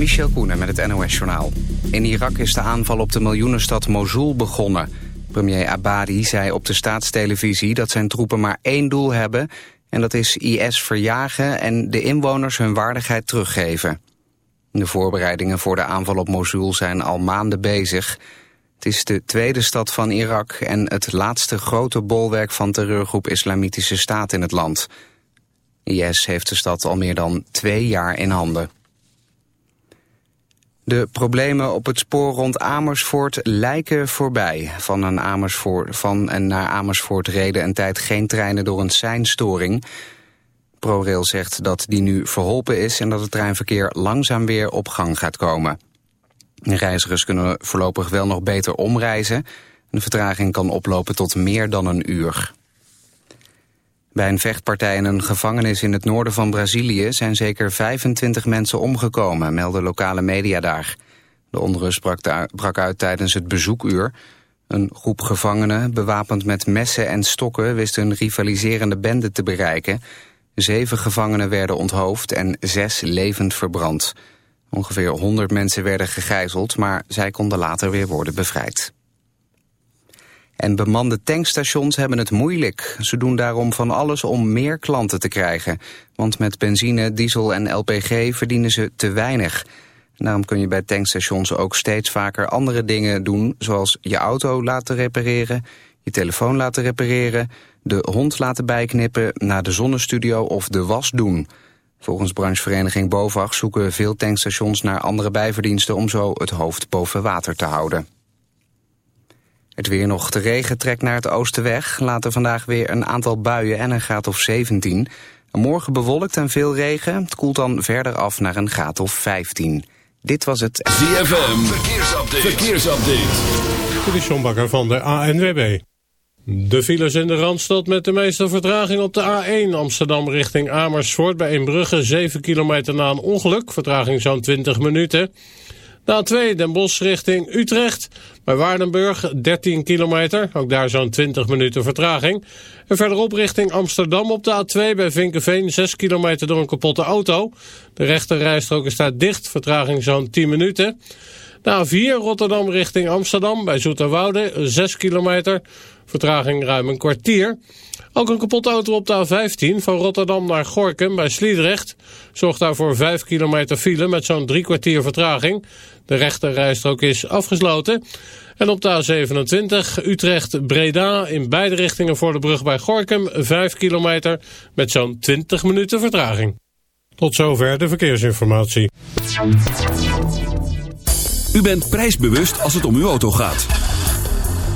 Michel Koenen met het NOS-journaal. In Irak is de aanval op de miljoenenstad Mosul begonnen. Premier Abadi zei op de staatstelevisie dat zijn troepen maar één doel hebben... en dat is IS verjagen en de inwoners hun waardigheid teruggeven. De voorbereidingen voor de aanval op Mosul zijn al maanden bezig. Het is de tweede stad van Irak en het laatste grote bolwerk van terreurgroep Islamitische Staat in het land... IS heeft de stad al meer dan twee jaar in handen. De problemen op het spoor rond Amersfoort lijken voorbij. Van, van en naar Amersfoort reden een tijd geen treinen door een seinstoring. ProRail zegt dat die nu verholpen is en dat het treinverkeer langzaam weer op gang gaat komen. reizigers kunnen voorlopig wel nog beter omreizen. De vertraging kan oplopen tot meer dan een uur. Bij een vechtpartij in een gevangenis in het noorden van Brazilië zijn zeker 25 mensen omgekomen, melden lokale media daar. De onrust brak, uit tijdens het bezoekuur. Een groep gevangenen, bewapend met messen en stokken, wist een rivaliserende bende te bereiken. Zeven gevangenen werden onthoofd en zes levend verbrand. Ongeveer 100 mensen werden gegijzeld, maar zij konden later weer worden bevrijd. En bemande tankstations hebben het moeilijk. Ze doen daarom van alles om meer klanten te krijgen. Want met benzine, diesel en LPG verdienen ze te weinig. Daarom kun je bij tankstations ook steeds vaker andere dingen doen... zoals je auto laten repareren, je telefoon laten repareren... de hond laten bijknippen, naar de zonnestudio of de was doen... Volgens branchevereniging BOVAG zoeken veel tankstations naar andere bijverdiensten om zo het hoofd boven water te houden. Het weer nog. De regen trekt naar het oosten weg. Later vandaag weer een aantal buien en een graad of 17. Morgen bewolkt en veel regen. Het koelt dan verder af naar een graad of 15. Dit was het... ZFM. Verkeersupdate. Verkeersupdate. De Sjombakker van de ANWB. De files in de Randstad met de meeste vertraging op de A1 Amsterdam richting Amersfoort bij Inbrugge 7 kilometer na een ongeluk. Vertraging zo'n 20 minuten. De A2 Den Bosch richting Utrecht. Bij Waardenburg 13 kilometer. Ook daar zo'n 20 minuten vertraging. En verderop richting Amsterdam op de A2 bij Vinkenveen 6 kilometer door een kapotte auto. De rechter rijstrook is daar dicht. Vertraging zo'n 10 minuten. De A4 Rotterdam richting Amsterdam bij Zoeterwoude 6 kilometer. Vertraging ruim een kwartier. Ook een kapotte auto op de A15 van Rotterdam naar Gorkum bij Sliedrecht. Zorgt daarvoor 5 kilometer file met zo'n drie kwartier vertraging. De rechterrijstrook is afgesloten. En op de A27 Utrecht-Breda in beide richtingen voor de brug bij Gorkum 5 kilometer met zo'n 20 minuten vertraging. Tot zover de verkeersinformatie. U bent prijsbewust als het om uw auto gaat.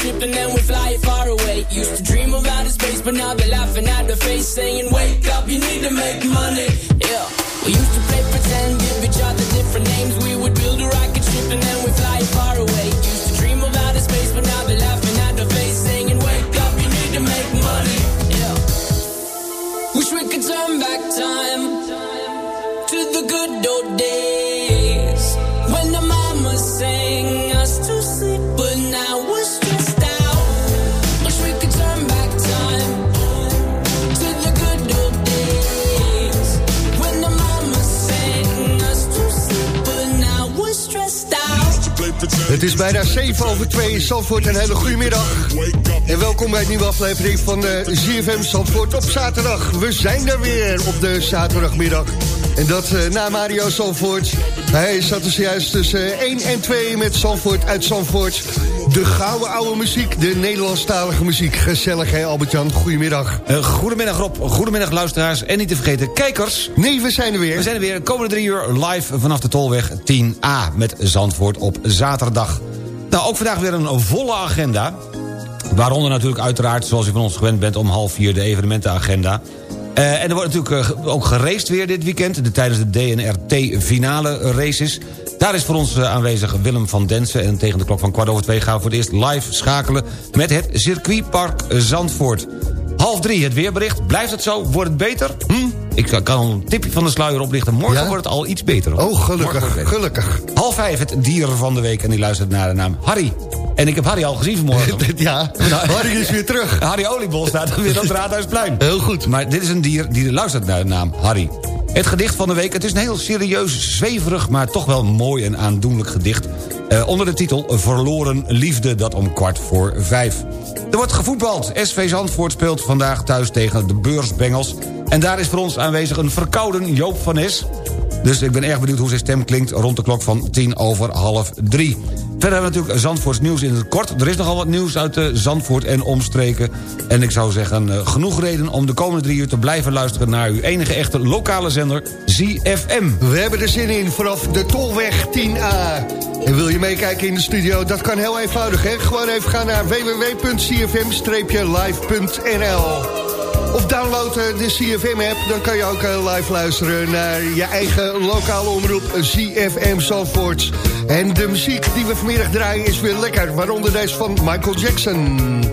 ship and then we'd fly far away. Used to dream of outer space, but now they're laughing at the face, saying, "Wake up, you need to make money." Het is bijna 7 over 2 in Zandvoort. Een hele goede middag. En welkom bij een nieuwe aflevering van de ZFM Zandvoort op zaterdag. We zijn er weer op de zaterdagmiddag. En dat eh, na Mario Zandvoort. Hij zat dus juist tussen 1 en 2 met Zandvoort uit Zandvoort. De gouden oude muziek, de Nederlandstalige muziek. Gezellig hè Albert-Jan, goedemiddag. Eh, goedemiddag Rob, goedemiddag luisteraars en niet te vergeten kijkers. Nee, we zijn er weer. We zijn er weer de komende drie uur live vanaf de Tolweg 10A met Zandvoort op zaterdag. Nou, ook vandaag weer een volle agenda. Waaronder natuurlijk uiteraard, zoals u van ons gewend bent... om half vier de evenementenagenda. Eh, en er wordt natuurlijk eh, ook geraced weer dit weekend... De, tijdens de DNRT-finale races. Daar is voor ons eh, aanwezig Willem van Densen... en tegen de klok van kwart over twee gaan we voor het eerst live schakelen... met het circuitpark Zandvoort. Half drie het weerbericht. Blijft het zo? Wordt het beter? Hm? Ik kan een tipje van de sluier oplichten. Morgen Ja? wordt het al iets beter. Oh, Morgen wordt gelukkig, gelukkig. Half vijf het dier van de week. En die luistert naar de naam Harry. En ik heb Harry al gezien vanmorgen. Ja, Harry is weer terug. Harry Oliebol staat weer op het Raadhuisplein. Heel goed. Maar dit is een dier die luistert naar de naam Harry. Het gedicht van de week, het is een heel serieus, zweverig... maar toch wel mooi en aandoenlijk gedicht... eh, onder de titel Verloren Liefde, dat om kwart voor vijf. Er wordt gevoetbald. SV Zandvoort speelt vandaag thuis tegen de Beursbengels. En daar is voor ons aanwezig een verkouden Joop van Nes... Dus ik ben erg benieuwd hoe zijn stem klinkt rond de klok van tien over half drie. Verder hebben we natuurlijk Zandvoorts nieuws in het kort. Er is nogal wat nieuws uit de Zandvoort en omstreken. En ik zou zeggen, eh, genoeg reden om de komende drie uur te blijven luisteren... naar uw enige echte lokale zender, ZFM. We hebben er zin in vanaf de Tolweg 10A. En wil je meekijken in de studio? Dat kan heel eenvoudig, hè? Gewoon even gaan naar www.cfm-live.nl Of download eh, de CFM-app, dan kan je ook eh, live luisteren... naar je eigen lokale omroep CFM Zandvoort. En de muziek die we vanmiddag draaien is weer lekker, waaronder deze van Michael Jackson.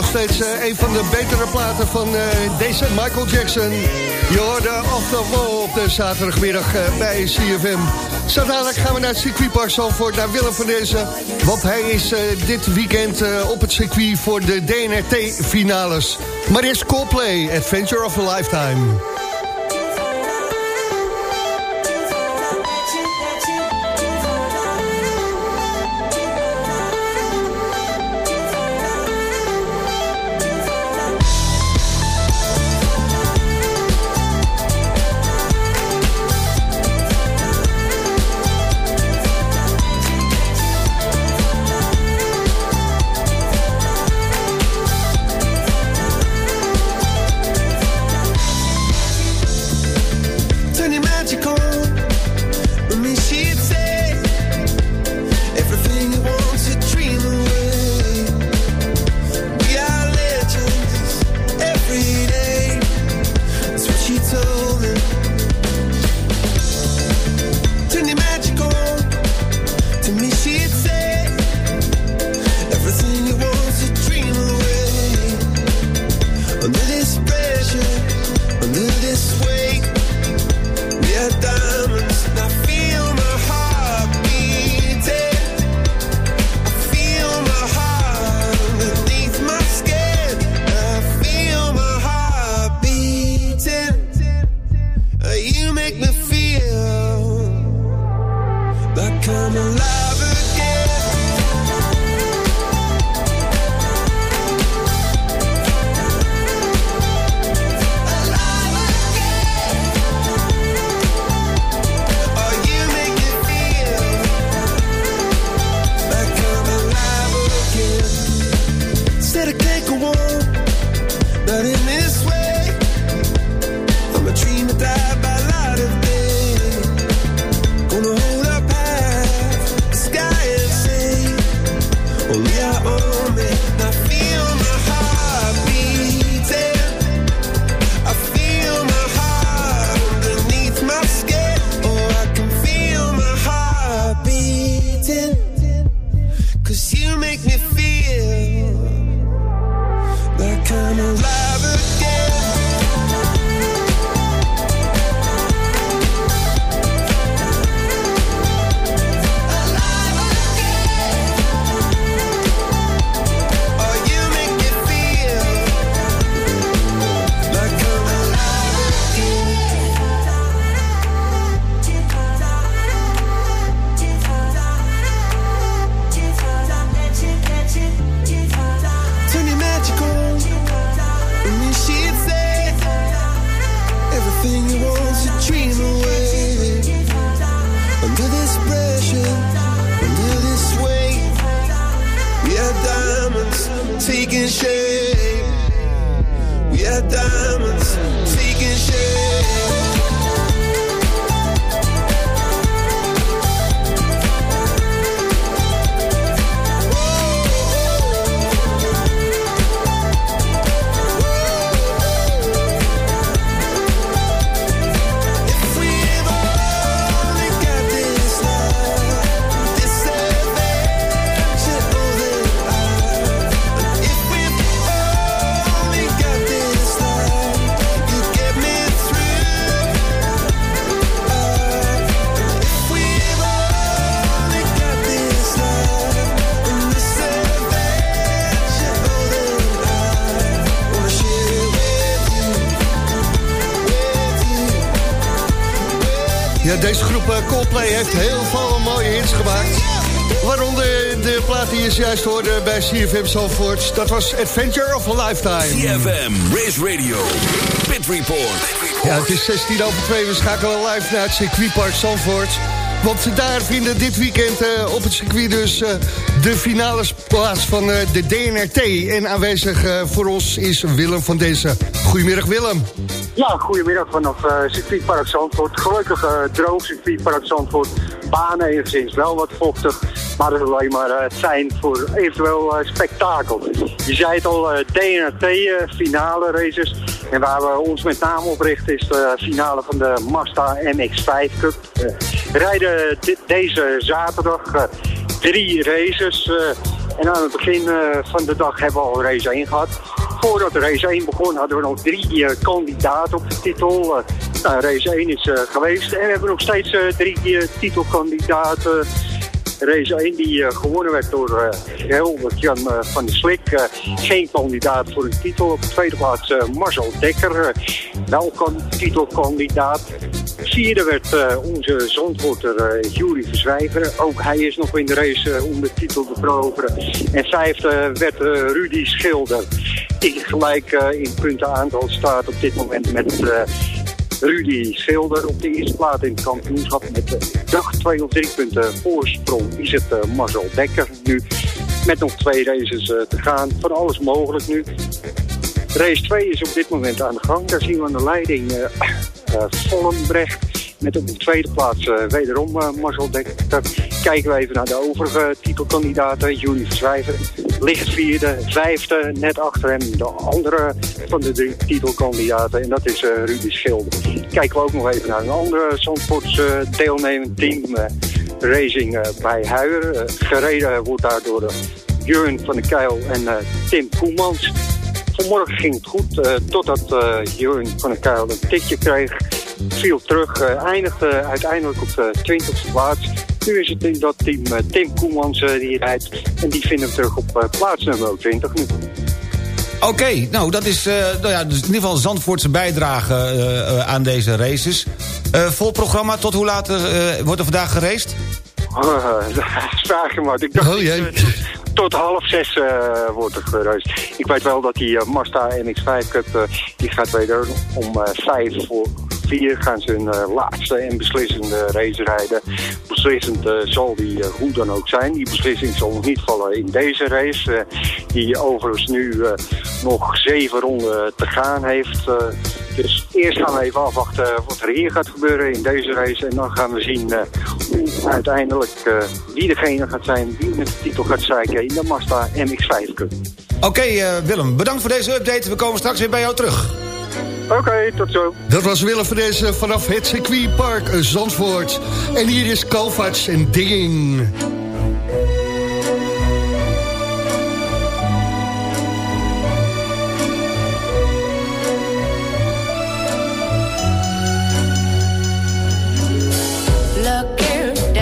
Nog steeds eh, een van de betere platen van eh, deze Michael Jackson. Je hoorde Off the Wall op de zaterdagmiddag eh, bij CFM. Zo dadelijk gaan we naar het circuitpark Zandvoort, naar Willem van Dezen. Want hij is dit weekend op het circuit voor de DNRT-finales. Maar eerst Coldplay, Adventure of a Lifetime. Heeft heel veel mooie hits gemaakt. Waaronder de plaat die je juist hoorde bij CFM Zandvoort. Dat was Adventure of a Lifetime. CFM, Race Radio, Pit Report. Ja, het is 16 over 2. We schakelen live naar het circuitpark Zandvoort. Want daar vinden dit weekend eh, op het circuit dus eh, de finales plaats van eh, de DNRT. En aanwezig voor ons is Willem van deze. Goedemiddag Willem. Ja, goedemiddag vanaf uh, circuitpark Zandvoort. Gelukkig uh, droog circuitpark Zandvoort. Baan enigszins wel wat vochtig. Maar dat is alleen maar uh, fijn voor eventueel spektakel. Je zei het al, DNRT finale races. En waar we ons met name op richten is de finale van de Mazda MX-5 Cup. rijden deze zaterdag drie races. En aan het begin eh, van de dag hebben we al race 1 gehad. Voordat de race 1 begon hadden we nog drie eh, kandidaten op de titel. Eh, nou, race 1 is eh, geweest en we hebben nog steeds drie titelkandidaten. Race 1 die gewonnen werd door uh, Jan van der Slik. Geen kandidaat voor een titel. Op de tweede plaats Marcel Dekker. wel kan titelkandidaat. Vierde werd eh, onze zandworter eh Jury Verzwijver. Ook hij is nog in de race eh, om de titel te veroveren. En vijfde werd Rudy Schilder. Die gelijk in puntenaantal staat op dit moment met... Rudy Schilder op de eerste plaats in het kampioenschap met dag 2 of 3 punten voorsprong is het uh, Marcel Dekker nu. Met nog twee races te gaan. Van alles mogelijk nu. Race 2 is op dit moment aan de gang. Daar zien we aan de leiding Vollenbrecht. Met op de tweede plaats uh, wederom uh, Marcel Dekker. Kijken we even naar de overige titelkandidaten. Juni Verzwijver ligt vierde, vijfde, net achter hem de andere van de drie titelkandidaten. En dat is Rudy Schilder. Kijken we ook nog even naar een andere Zandvoorts deelnemend team. Racing bij Huijer. Gereden wordt daar door Jurgen van der Keil en Tim Koemans. Vanmorgen ging het goed, uh, totdat uh, Jurgen van der Keil een tikje kreeg. Viel terug, uh, eindigde uiteindelijk op de 20e plaats. Nu is het in dat team Tim Koemans die rijdt. En die vinden we terug op plaats nummer 20 nu. Oké, okay, nou dat is uh, nou ja, dus in ieder geval Zandvoortse bijdrage uh, uh, aan deze races. vol programma, tot hoe laat wordt er vandaag geraced? Oh, vraag je maar. Ik dacht, oh, jee. Tot, half zes wordt er geraced. Ik weet wel dat die Mazda MX-5 Cup, die gaat weder om vijf voor 4 gaan ze hun laatste en beslissende race rijden. Beslissend zal die hoe dan ook zijn. Die beslissing zal nog niet vallen in deze race. die overigens nu nog zeven ronden te gaan heeft. Dus eerst gaan we even afwachten wat er hier gaat gebeuren in deze race. En dan gaan we zien hoe uiteindelijk wie degene gaat zijn die met de titel gaat zeiken in de Mazda MX-5 Cup. Oké okay, Willem, bedankt voor deze update. We komen straks weer bij jou terug. Oké, okay, tot zo. Dat was Willem van deze vanaf het circuitpark Zandvoort. En hier is Kovacs en Digging.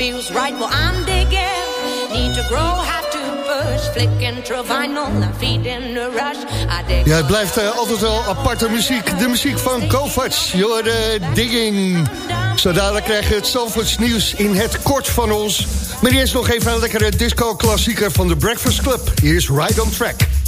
feels right. I'm digging. Need to grow, to vinyl, the rush. I ja, het blijft eh, altijd wel aparte muziek. De muziek van Kovac, Jorde eh, Digging. Zo we krijg je het Zandvoorts nieuws in het kort van ons. Maar eerst nog even een lekkere disco-klassieker van de Breakfast Club. Hier is Right on Track.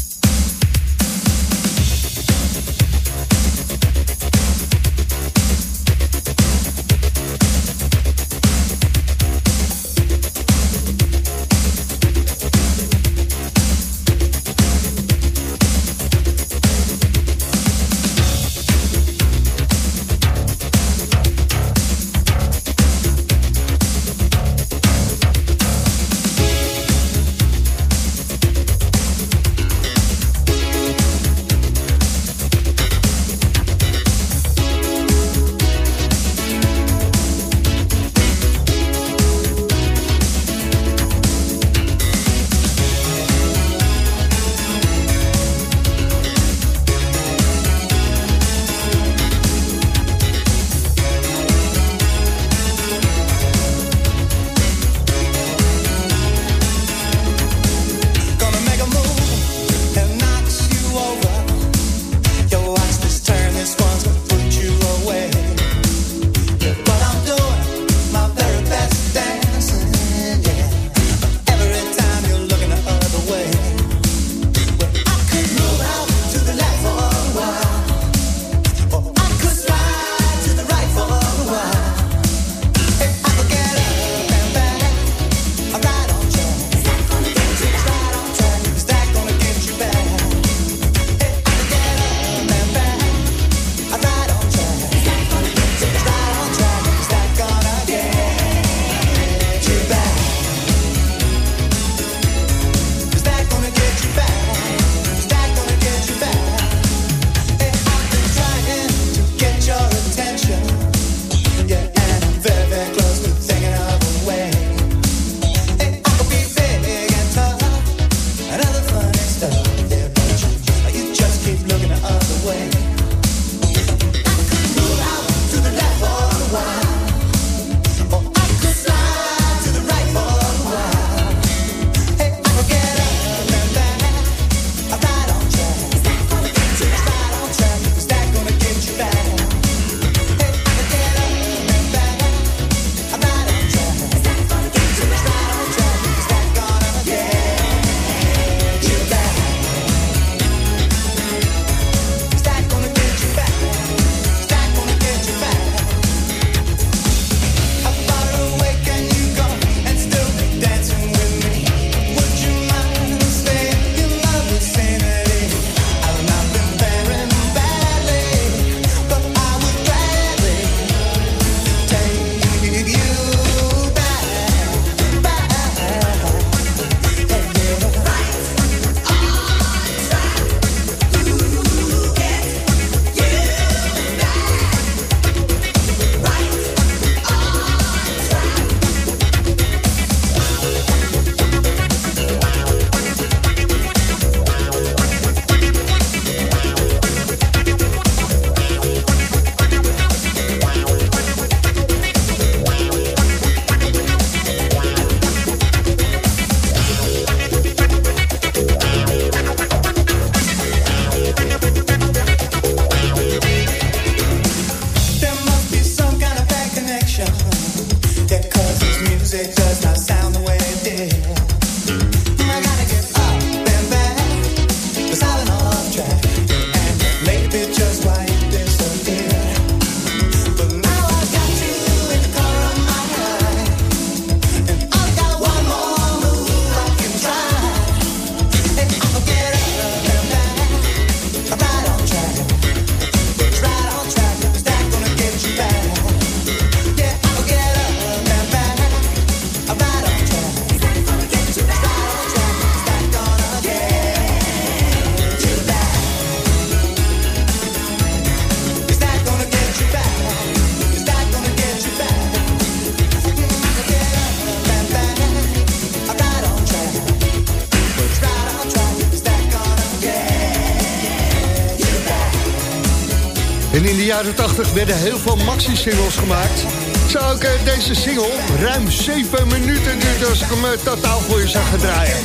jaren 80 werden heel veel maxi-singles gemaakt. Zo ook eh, deze single, ruim 7 minuten duurde als ik hem eh, totaal voor je zag draaien.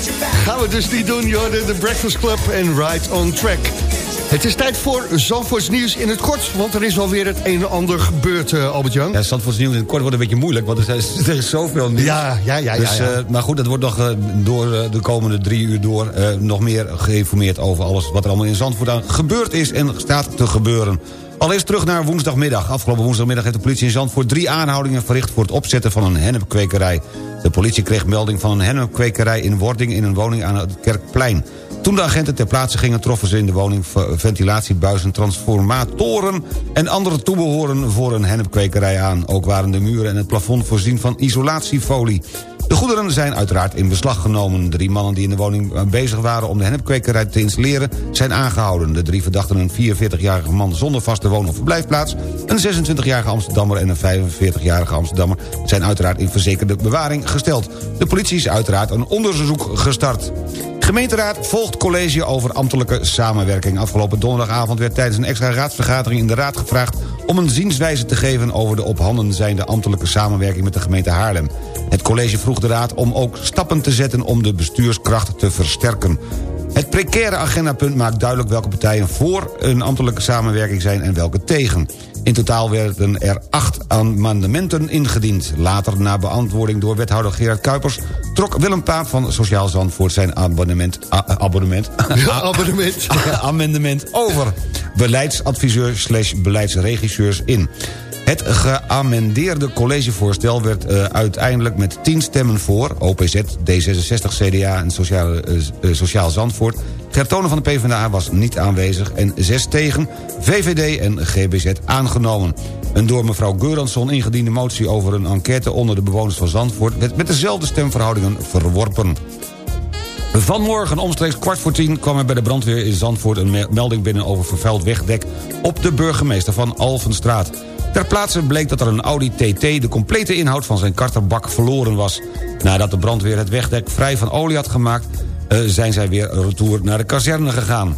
Gaan we dus niet doen, Jorden, The Breakfast Club en Ride on Track. Het is tijd voor Zandvoorts nieuws in het kort, want er is alweer het een en ander gebeurd, eh, Albert-Jan. Ja, Zandvoorts nieuws in het kort wordt een beetje moeilijk, want er is, zoveel nieuws. Ja, ja, ja. Ja, dus, maar goed, dat wordt nog door de komende drie uur door nog meer geïnformeerd over alles wat er allemaal in Zandvoort aan gebeurd is en staat te gebeuren. Allereerst terug naar woensdagmiddag. Afgelopen woensdagmiddag heeft de politie in Zandvoort... drie aanhoudingen verricht voor het opzetten van een hennepkwekerij. De politie kreeg melding van een hennepkwekerij in Wording... in een woning aan het Kerkplein. Toen de agenten ter plaatse gingen... troffen ze in de woning ventilatiebuizen, transformatoren... en andere toebehoren voor een hennepkwekerij aan. Ook waren de muren en het plafond voorzien van isolatiefolie. De goederen zijn uiteraard in beslag genomen. Drie mannen die in de woning eh, bezig waren om de hennepkwekerij te installeren... zijn aangehouden. De drie verdachten een 44-jarige man zonder vaste woon- of verblijfplaats... een 26-jarige Amsterdammer en een 45-jarige Amsterdammer... zijn uiteraard in verzekerde bewaring gesteld. De politie is uiteraard een onderzoek gestart. Gemeenteraad volgt college over ambtelijke samenwerking. Afgelopen donderdagavond werd tijdens een extra raadsvergadering in de raad gevraagd... om een zienswijze te geven over de op handen zijnde ambtelijke samenwerking met de gemeente Haarlem. Het college vroeg de raad om ook stappen te zetten om de bestuurskracht te versterken. Het precaire agendapunt maakt duidelijk welke partijen voor een ambtelijke samenwerking zijn en welke tegen. In totaal werden er acht amendementen ingediend. Later, na beantwoording door wethouder Gerard Kuipers... trok Willem Paap van Sociaal Zandvoort zijn abonnement... a- abonnement abonnement. amendement over beleidsadviseur slash beleidsregisseurs in. Het geamendeerde collegevoorstel werd eh, uiteindelijk met 10 stemmen voor... OPZ, D66, CDA en Sociale, eh, eh, Sociaal Zandvoort... Gertonen van de PvdA was niet aanwezig en 6 tegen... VVD en GBZ aangenomen. Een door mevrouw Geuransson ingediende motie over een enquête... onder de bewoners van Zandvoort werd met dezelfde stemverhoudingen verworpen. Vanmorgen omstreeks kwart voor tien kwam er bij de brandweer in Zandvoort... een me- melding binnen over vervuild wegdek op de burgemeester van Alvenstraat. Ter plaatse bleek dat er een Audi TT de complete inhoud van zijn karterbak verloren was. Nadat de brandweer het wegdek vrij van olie had gemaakt... eh, zijn zij weer retour naar de kazerne gegaan.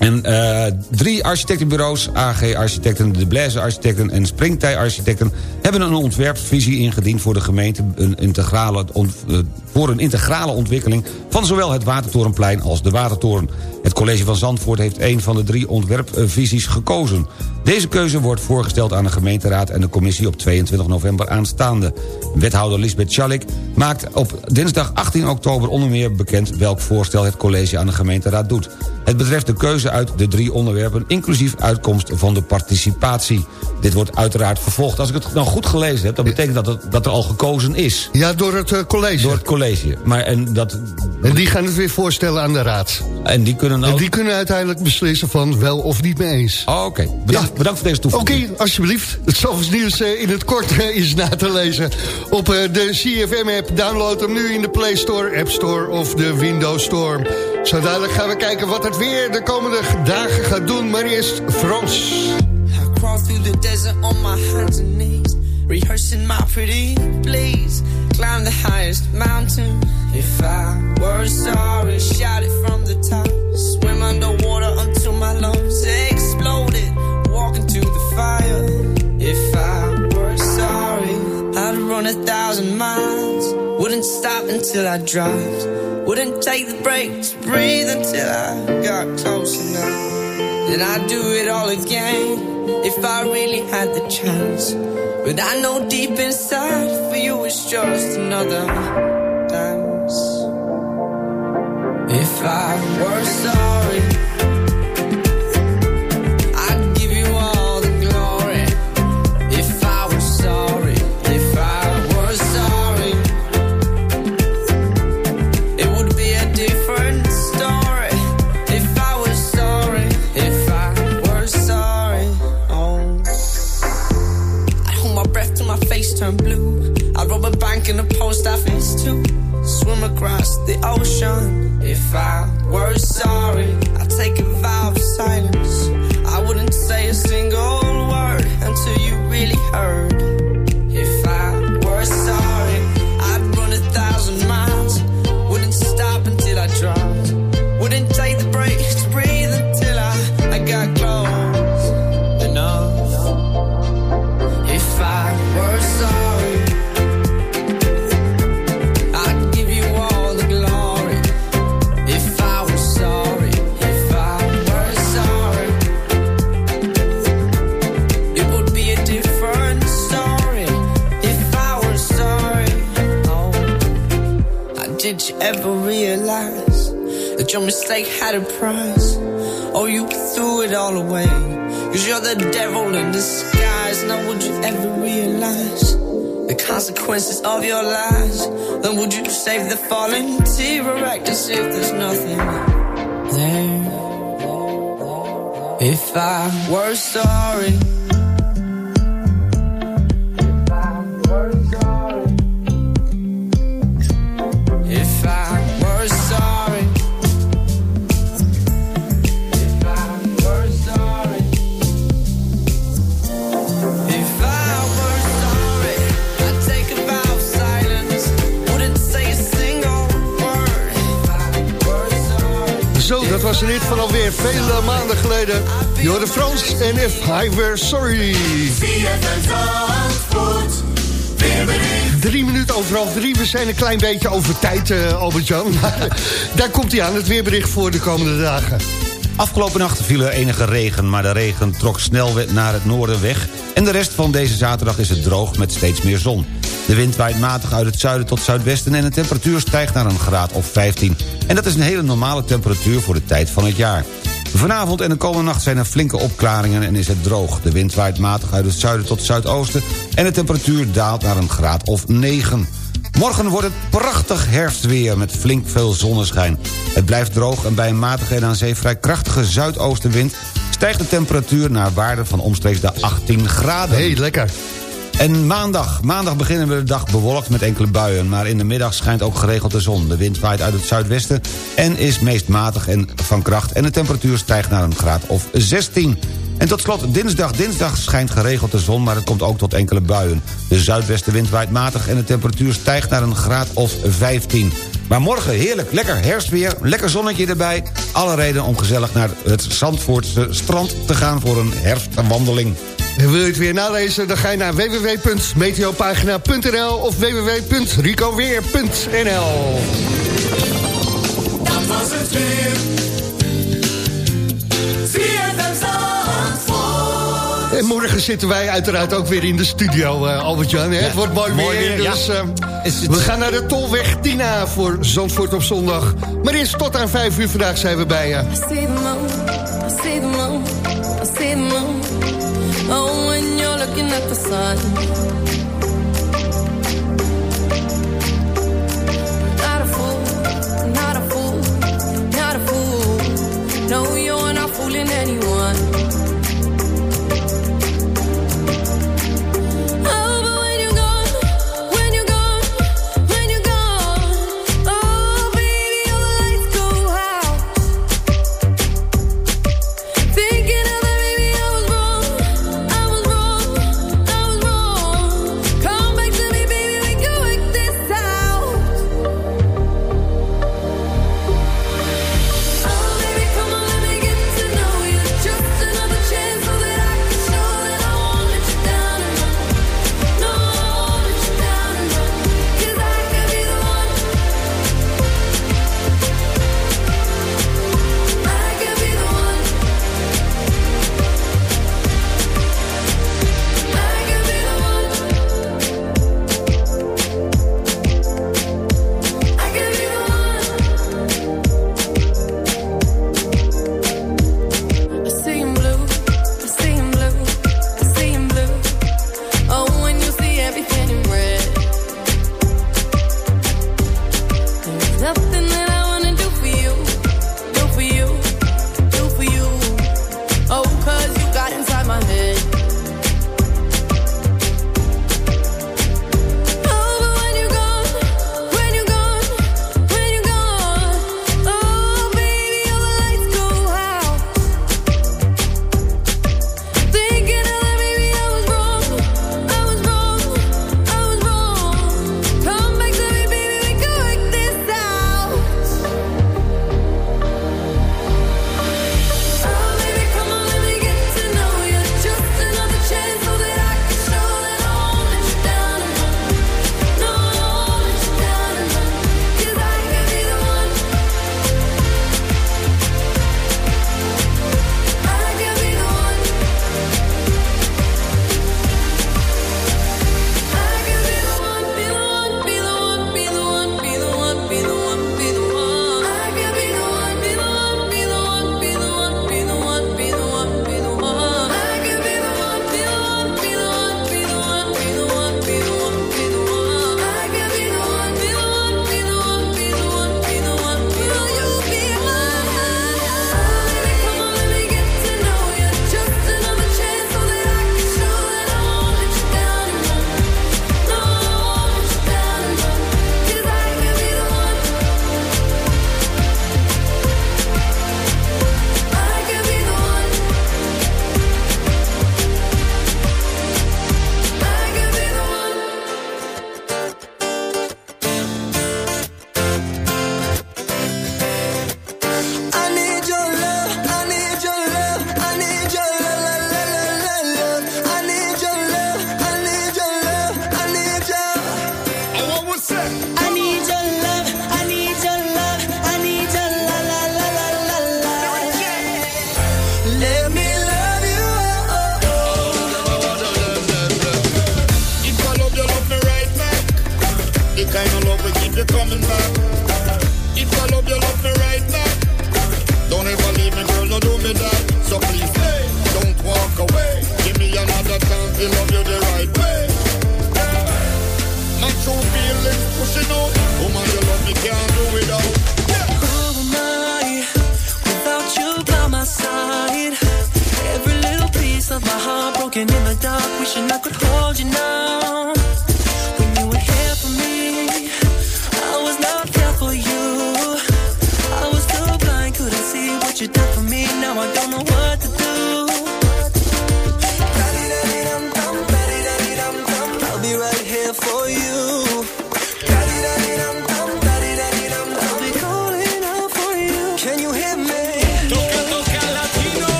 En eh, drie architectenbureaus, AG Architecten, De Blaise Architecten en Springtij Architecten... hebben een ontwerpvisie ingediend voor de gemeente... Een integrale eh, voor een integrale ontwikkeling van zowel het Watertorenplein als de Watertoren. Het college van Zandvoort heeft een van de drie ontwerpvisies gekozen. Deze keuze wordt voorgesteld aan de gemeenteraad en de commissie op 22 november aanstaande. Wethouder Lisbeth Schalik maakt op dinsdag 18 oktober onder meer bekend... welk voorstel het college aan de gemeenteraad doet. Het betreft de keuze uit de drie onderwerpen... inclusief uitkomst van de participatie. Dit wordt uiteraard vervolgd. Als ik het nou goed gelezen heb, dan betekent dat het- dat er al gekozen is. Ja, door het eh, college. Door het college. Maar en, dat, En die gaan het weer voorstellen aan de raad. en die kunnen En ook... die kunnen uiteindelijk beslissen van wel of niet mee eens. Oh, Oké, bedankt, bedankt voor deze Oké, toevoeging. alsjeblieft. Het Zalvers nieuws eh, in het kort eh, is na te lezen op eh, de CFM-app. Download hem nu in de Play Store, App Store of de Windows Store. Zo dadelijk gaan we kijken wat het weer de komende dagen gaat doen. Maar eerst Frans. I crawl through the desert on my hands and knees, rehearsing my pretty please. Climb the highest mountain. If I were sorry, shout it from the top. A thousand miles. Wouldn't stop until I dropped. Wouldn't take the break breaks, breathe until I got close enough. Then I'd do it all again if I really had the chance. But I know deep inside for you it's just another dance. If I were sorry, If I were sorry. Dat was een hit van alweer vele maanden geleden. Jorde Frans en If I Were Sorry. Drie minuten over half drie. We zijn een klein beetje over tijd, eh, Albert-Jan. Daar komt hij aan, het weerbericht voor de komende dagen. Afgelopen nacht viel er enige regen, maar de regen trok snel naar het noorden weg... en de rest van deze zaterdag is het droog met steeds meer zon. De wind waait matig uit het zuiden tot zuidwesten... en de temperatuur stijgt naar een graad of 15. En dat is een hele normale temperatuur voor de tijd van het jaar. Vanavond en de komende nacht zijn er flinke opklaringen en is het droog. De wind waait matig uit het zuiden tot zuidoosten... en de temperatuur daalt naar een graad of 9. Morgen wordt het prachtig herfstweer met flink veel zonneschijn. Het blijft droog en bij een matige en aan zee vrij krachtige zuidoostenwind... stijgt de temperatuur naar waarde van omstreeks de 18 graden. Hey, lekker. En maandag. Maandag beginnen we de dag bewolkt met enkele buien... maar in de middag schijnt ook geregeld de zon. De wind waait uit het zuidwesten en is meest matig en van kracht... en de temperatuur stijgt naar een graad of 16. En tot slot dinsdag. Dinsdag schijnt geregeld de zon, maar het komt ook tot enkele buien. De zuidwestenwind waait matig en de temperatuur stijgt naar een graad of 15. Maar morgen heerlijk, lekker herfstweer, lekker zonnetje erbij. Alle reden om gezellig naar het Zandvoortse strand te gaan voor een herfstwandeling. En wil je het weer nalezen, dan ga je naar www.meteopagina.nl of www.ricoweer.nl Dat was het weer. ZFM Zandvoort. En morgen zitten wij uiteraard ook weer in de studio, eh, Albert-Jan. hè? Het wordt mooi, mooi weer, weer, ja. dus eh, we gaan naar de Tolweg Tina voor Zandvoort op zondag. Maar eerst tot aan vijf uur vandaag zijn we bij je. I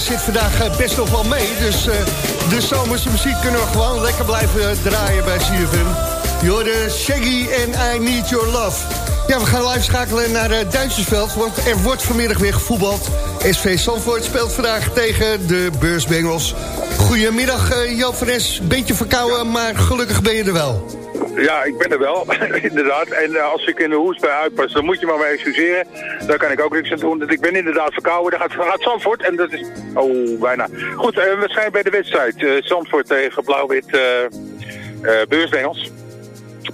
zit vandaag eh, best nog wel mee. Dus eh, de zomerse muziek kunnen we gewoon lekker blijven draaien bij CFM. Je hoorde Shaggy en I Need Your Love. Ja, we gaan live schakelen naar uh, Duitsersveld, want er wordt vanmiddag weer gevoetbald. SV Zandvoort speelt vandaag tegen de Beursbengels. Goedemiddag, uh, Joop van Es. Beetje verkouden, maar gelukkig ben je er wel. Ja, ik ben er wel, inderdaad. En eh, als ik in de hoest bij uitpas, dan moet je maar mee excuseren. Daar kan ik ook niks aan doen. Dus Ik ben inderdaad verkouden. Daar gaat, gaat Zandvoort en dat is... Oh, bijna. Goed, eh, we zijn bij de wedstrijd. Eh, Zandvoort tegen Blauw-Wit Beursbengels.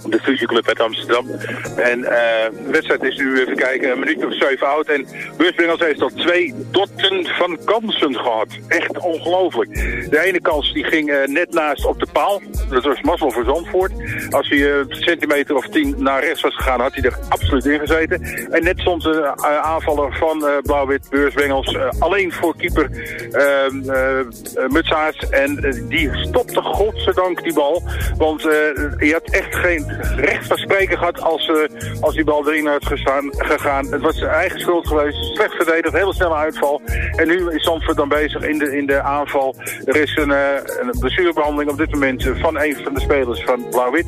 De fusieclub uit Amsterdam. En eh, de wedstrijd is nu, even kijken, een minuut of zeven oud. En Beursbengels heeft al twee dotten van kansen gehad. Echt ongelooflijk. De ene kans die ging eh, net naast op de paal. Dat was mazzel voor Zandvoort. Als hij eh, een centimeter of tien naar rechts was gegaan, had hij er absoluut in gezeten. En net stond de eh, aanvaller van eh, Blauw-Wit Beursbengels eh, alleen voor keeper ehm, eh, eh, Mutsaars. En eh, die stopte godzijdank die bal. Want eh je had echt geen recht van spreken gehad als, eh, als die bal erin had gegaan. Het was zijn eigen schuld geweest. Slecht verdedigd, hele snelle uitval. En nu is Zandvoort dan bezig in de, in de aanval. Er is een, eh, een blessurebehandeling op dit moment eh, van een van de spelers van Blauw-Wit.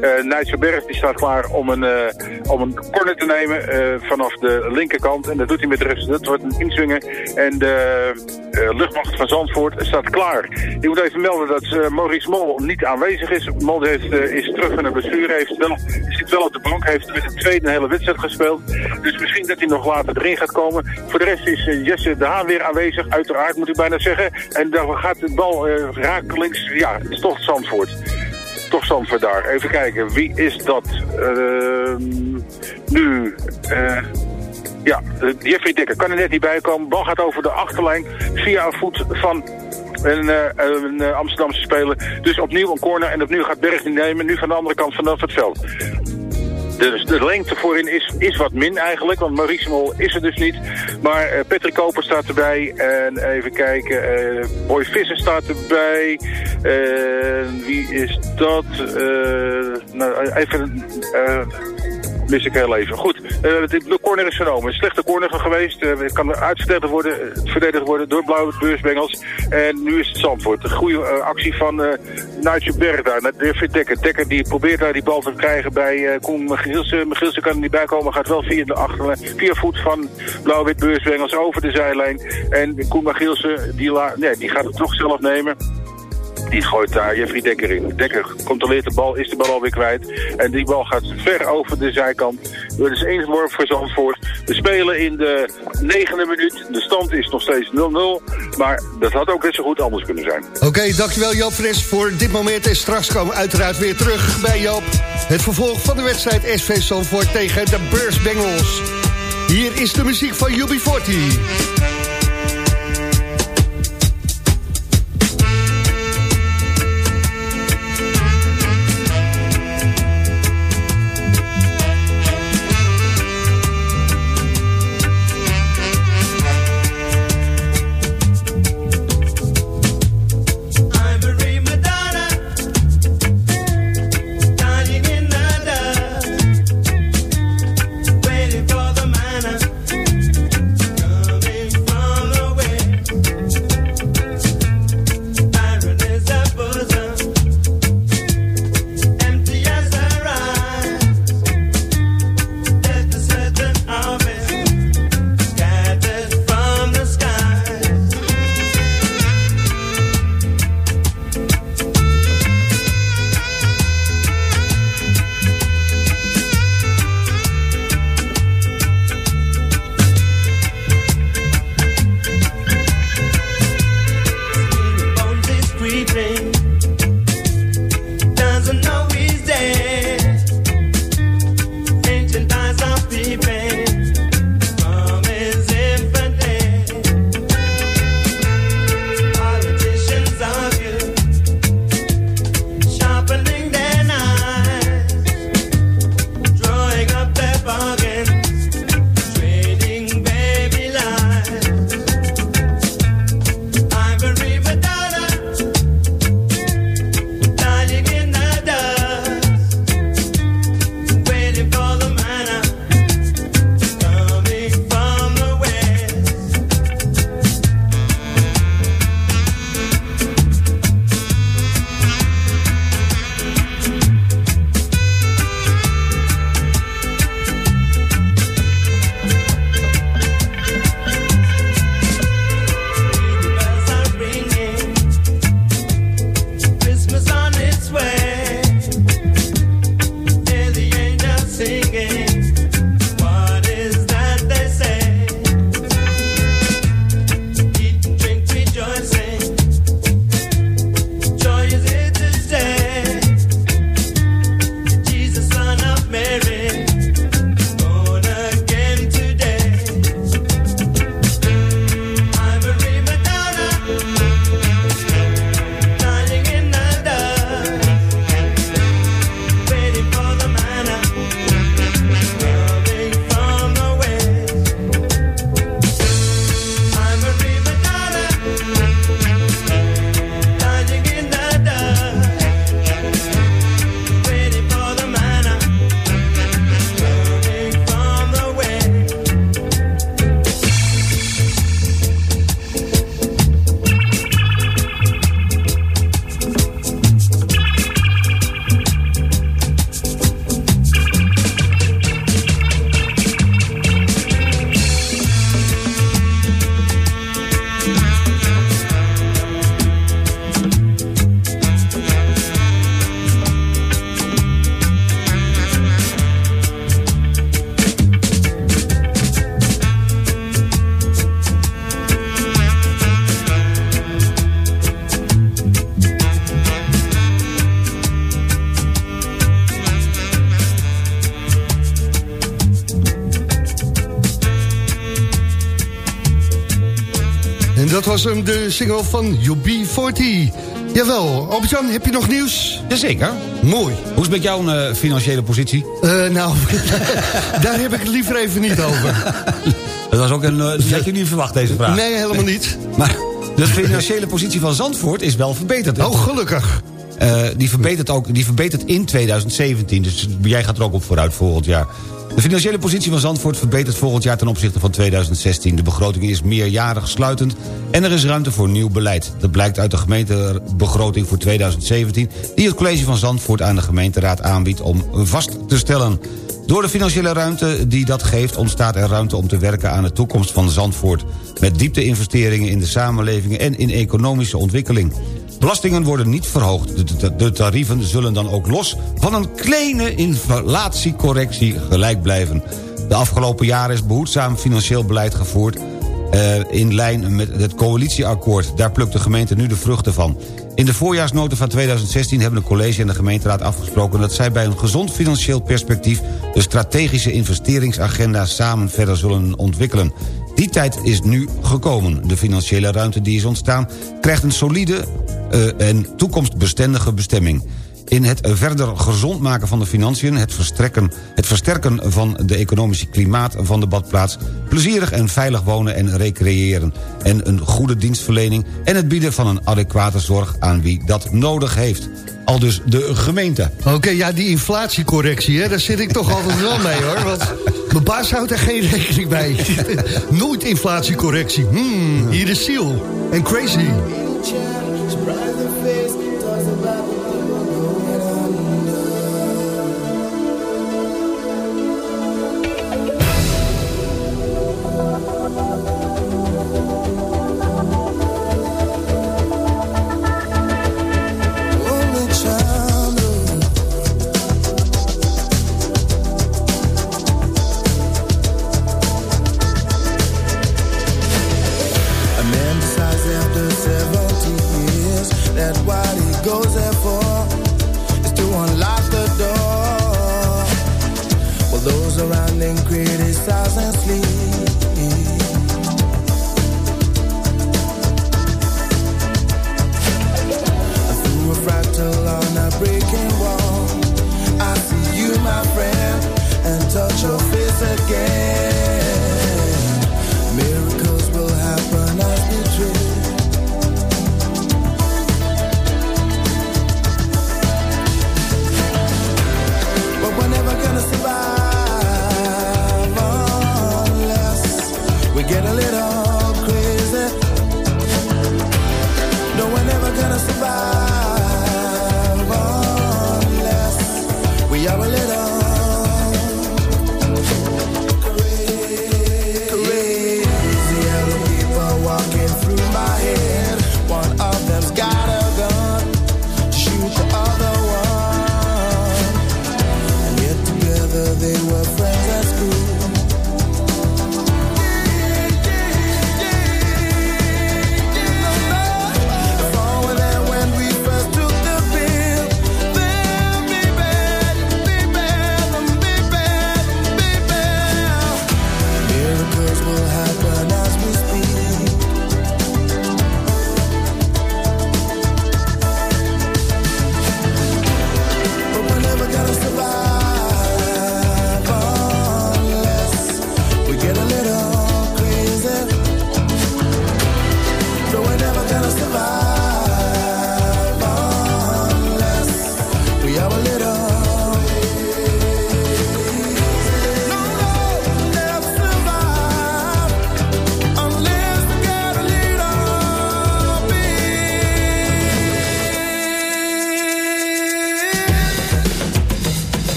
Uh, Nijtsenberg die staat klaar om een, om een corner te nemen vanaf de linkerkant. En dat doet hij met rust. Dat wordt een inzwingen. En de luchtmacht van Zandvoort staat klaar. Ik moet even melden dat Maurice Mol niet aanwezig is. Mol heeft, is terug van een blessure. Heeft wel, zit wel op de bank. Heeft met de tweede hele wedstrijd gespeeld. Dus misschien dat hij nog later erin gaat komen. Voor de rest is eh, Jesse de Haan weer aanwezig. Uiteraard moet ik bijna zeggen. En dan gaat de bal eh, rakelings. Ja, het is toch Zandvoort. Toch Zandvoort daar. Even kijken. Wie is dat? Ehm, nu. eh, ja, Jeffrey Dekker kan er net niet bij komen. Bal gaat over de achterlijn via een voet van een, eh, een eh, Amsterdamse speler. Dus opnieuw een corner en opnieuw gaat Berg nemen. Nu van de andere kant vanaf het veld. Dus de lengte voorin is, is wat min eigenlijk, want Maurice is er dus niet. Maar eh, Patrick Koper staat erbij. En even kijken, eh, Boy Visser staat erbij. En wie is dat? Nou, even... mis ik heel even. Goed, eh, de, corner is genomen. Een slechte corner geweest. Eh, Het kan uitverdedigd worden, eh, verdedigd worden door blauwe beursbengels. En nu is het Zandvoort. Een goede actie van eh Nigel Berg daar. David Dekker. Dekker die probeert daar die bal te krijgen bij eh Koen Michielsen. Michielsen kan er niet bij komen. Gaat wel via de achter, via voet van blauw-wit beursbengels over de zijlijn. En Koen Michielsen die, nee, die gaat het toch zelf nemen. Die gooit daar Jeffrey Dekker in. Dekker controleert de bal, is de bal alweer kwijt. En die bal gaat ver over de zijkant. Er is één worp voor Zandvoort. We spelen in de negende minuut. De stand is nog steeds 0-0. Maar dat had ook net zo goed anders kunnen zijn. Oké, dankjewel Joop Fres voor dit moment. En straks komen we uiteraard weer terug bij Joop. Het vervolg van de wedstrijd SV Zandvoort tegen de Beurs Bengals. Hier is de muziek van UB40. Was hem, de single van UB40. Jawel, Albert-Jan, heb je nog nieuws? Jazeker. Mooi. Hoe is het met jouw eh, financiële positie? Eh, nou, daar heb ik het liever even niet over. Dat was ook een... dat had je niet verwacht, deze vraag. Nee, helemaal niet. Maar de financiële positie van Zandvoort is wel verbeterd. Oh, gelukkig. Die, verbetert ook, die verbetert in 2017. Dus jij gaat er ook op vooruit volgend jaar. De financiële positie van Zandvoort verbetert volgend jaar ten opzichte van 2016. De begroting is meerjarig sluitend en er is ruimte voor nieuw beleid. Dat blijkt uit de gemeentebegroting voor 2017... die het college van Zandvoort aan de gemeenteraad aanbiedt om vast te stellen. Door de financiële ruimte die dat geeft... ontstaat er ruimte om te werken aan de toekomst van Zandvoort... met diepte-investeringen in de samenleving en in economische ontwikkeling. Belastingen worden niet verhoogd. De, tarieven zullen dan ook los van een kleine inflatiecorrectie gelijk blijven. De afgelopen jaren is behoedzaam financieel beleid gevoerd... eh, in lijn met het coalitieakkoord. Daar plukt de gemeente nu de vruchten van. In de voorjaarsnota van 2016 hebben de college en de gemeenteraad afgesproken... dat zij bij een gezond financieel perspectief... de strategische investeringsagenda samen verder zullen ontwikkelen. Die tijd is nu gekomen. De financiële ruimte die is ontstaan... krijgt een solide eh, en toekomstbestendige bestemming. In het verder gezond maken van de financiën... Het, verstrekken, het versterken van de economische klimaat van de badplaats... plezierig en veilig wonen en recreëren... en een goede dienstverlening... en het bieden van een adequate zorg aan wie dat nodig heeft. Al dus de gemeente. Oké, ja, die inflatiecorrectie, hè, daar zit ik toch altijd wel mee, hoor. Want mijn baas houdt er geen rekening bij. Nooit inflatiecorrectie. Hmm, hier is Seal en Crazy.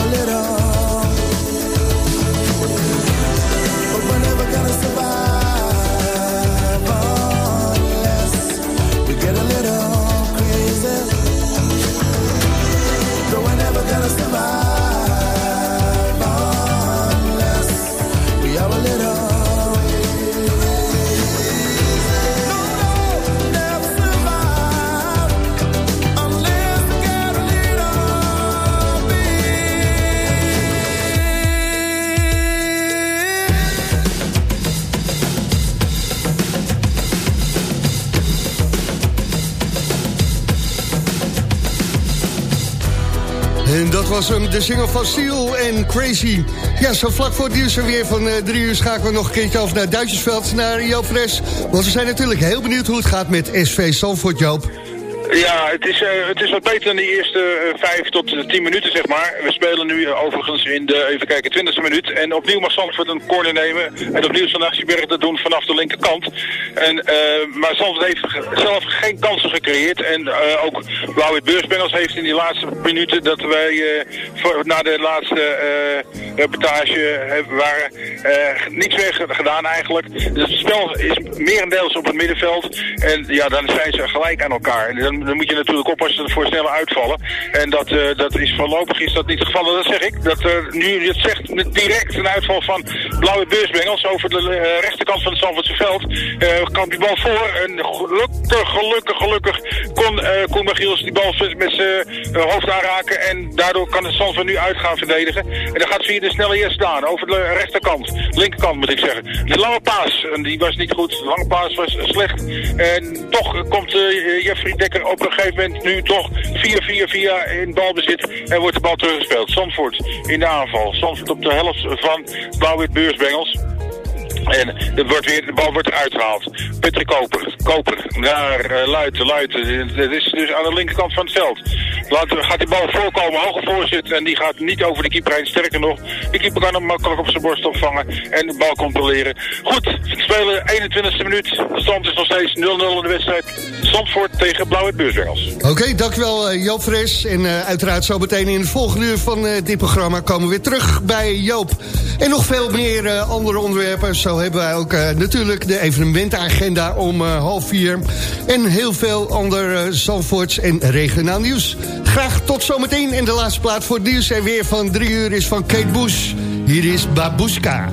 a little de single van Steel en Crazy. Ja, zo vlak voor het nieuws er weer van eh, drie uur schakelen we nog een keertje over naar Duitsersveld, naar Joop Fres. Want we zijn natuurlijk heel benieuwd hoe het gaat met SV Zandvoort, Joop. Ja, het is, eh, het is wat beter dan de eerste eh, vijf tot eh, tien minuten, zeg maar. We spelen nu eh, overigens in de, even kijken, twintigste minuut. En opnieuw mag Zandvoort een corner nemen. En opnieuw zal Nachtjeberg dat doen vanaf de linkerkant. En, eh, maar Zandvoort heeft zelf geen kansen gecreëerd. En eh, ook Blauw-Wit Beursbengels heeft in die laatste minuten dat wij eh, voor, na de laatste eh, reportage hebben, waren eh, niets meer ge- gedaan eigenlijk. Dus het spel is merendeels op het middenveld. En ja, dan zijn ze gelijk aan elkaar. En dan, dan moet je natuurlijk oppassen voor snelle uitvallen. En dat, eh, dat is voorlopig is dat niet het geval. Dat zeg ik. Dat eh, nu het zegt, direct een uitval van blauwe beursbengels over de eh, rechterkant van het Zandvoortse veld. eh kwam die bal voor. En gelukkig, gelukkig, gelukkig kon eh Koen Magiels die bal met zijn eh, hoofd aanraken. En daardoor kan het Zandvoort nu uit gaan verdedigen. En dan gaat via de snelle eerst staan. Over de rechterkant. Linkerkant moet ik zeggen. De lange paas, en die was niet goed. De lange paas was slecht. En toch komt eh, Jeffrey Dekker op een gegeven moment nu toch 4-4-4 in balbezit. En wordt de bal teruggespeeld. Zandvoort in de aanval. Zandvoort op de helft van Blauw-Wit Beursbengels. En wordt de bal wordt eruit gehaald. Patrick Koper, Koper, naar uh, Luiten, Luiten. Dat is dus aan de linkerkant van het veld. Laat, gaat die bal voorkomen, hoge voorzet. En die gaat niet over de keeper heen. Sterker nog, de keeper kan hem makkelijk op zijn borst opvangen. En de bal controleren. Goed, spelen 21e minuut. De stand is nog steeds 0-0 in de wedstrijd. Zandvoort tegen Blauwe Beursbengels. Oké, dankjewel eh, Joop Fres. En eh, uiteraard zo meteen in het volgende uur van eh, dit programma komen we weer terug bij Joop. En nog veel meer eh, andere onderwerpen. Zo hebben wij ook eh, natuurlijk de evenementenagenda om eh, half vier. En heel veel ander eh, Zandvoorts en regionaal nieuws. Graag tot zometeen. En de laatste plaat voor het nieuws en weer van drie uur is van Kate Bush. Hier is Babushka.